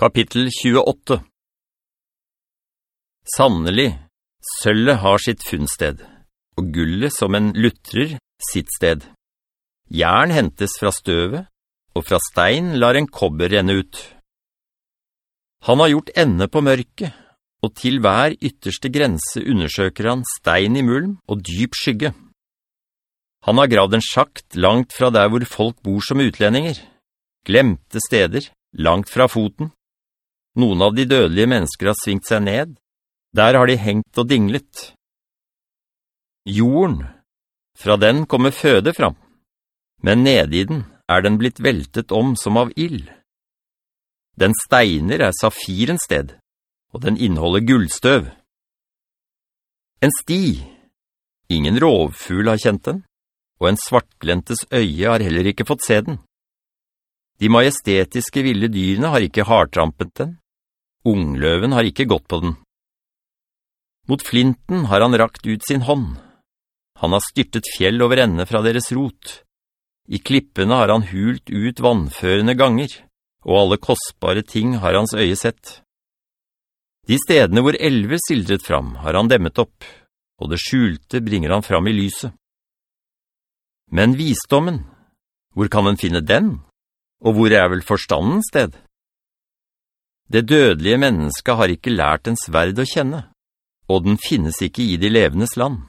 Kapittel 28 Sannelig, sølvet har sitt funnsted, og gullet som en luttrer sitt sted. Jern hentes fra støvet, og fra stein lar en kobber renne ut. Han har gjort ende på mørket, og til hver ytterste grense undersøker han stein i mulm og dyp skygge. Han har gravd en sjakt langt fra der hvor folk bor som utlendinger, glemte steder, langt fra foten. Noen av de dødelige mennesker har svingt seg ned. Der har de hengt og dinglet. Jorden, fra den kommer føde fram, men nede i den er den blitt veltet om som av ild. Den steiner er safirens sted, og den inneholder gullstøv. En sti, ingen rovfugl har kjent den, og en svartglentes øye har heller ikke fått se den. De majestetiske ville dyrene har ikke hardtrampet den, Ungløven har ikke gått på den. Mot flinten har han rakt ut sin hånd. Han har styrtet fjell over ende fra deres rot. I klippene har han hult ut vannførende ganger, og alle kostbare ting har hans øye sett. De stedene hvor elver sildret fram har han demmet opp, og det skjulte bringer han fram i lyset. Men visdommen, hvor kan han finne den? Og hvor er vel forstandens sted? Det dødelige mennesket har ikke lært en sverd å kjenne, og den finnes ikke i de levendes land.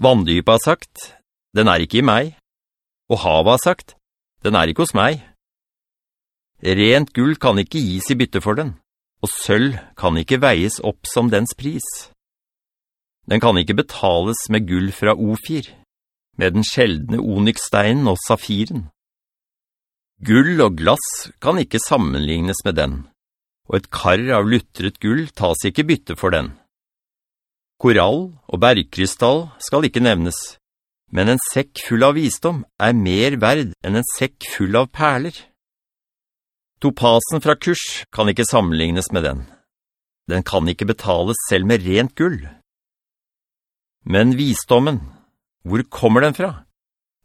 Vanndypet har sagt, den er ikke i meg, og havet har sagt, den er ikke hos meg. Rent gull kan ikke gis i bytte for den, og sølv kan ikke veies opp som dens pris. Den kan ikke betales med gull fra Ofir, med den sjeldne onyxsteinen og safiren. Gull og glass kan ikke sammenlignes med den, og et kar av luttret gull tas ikke bytte for den. Korall og bergkrystall skal ikke nevnes, men en sekk full av visdom er mer verd enn en sekk full av perler. Topasen fra kurs kan ikke sammenlignes med den. Den kan ikke betales selv med rent gull. Men visdommen, hvor kommer den fra?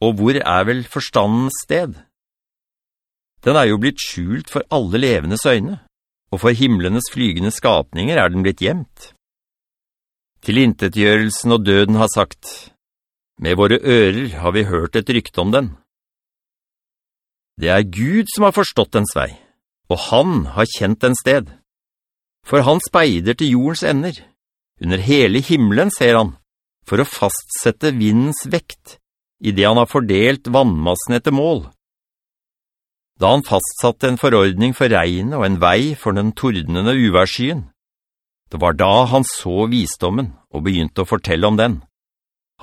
Og hvor er vel forstandens sted? Den er jo blitt skjult for alle levendes øyne, og for himmelenes flygende skapninger er den blitt gjemt. Til inntetgjørelsen og døden har sagt, med våre ører har vi hørt et rykte om den. Det er Gud som har forstått dens vei, og han har kjent den sted. For han speider til jordens ender. Under hele himmelen ser han, for å fastsette vindens vekt, i det han har fordelt vannmassen etter mål da han fastsatte en forordning for regnet og en vei for den tordnende uværskyen. Det var da han så visdommen og begynte å fortelle om den.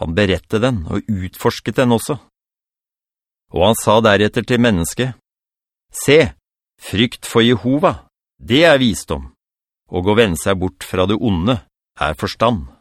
Han berette den og utforsket den også. Og han sa deretter til mennesket, «Se, frykt for Jehova, det er visdom, og å vende seg bort fra det onde er forstand.»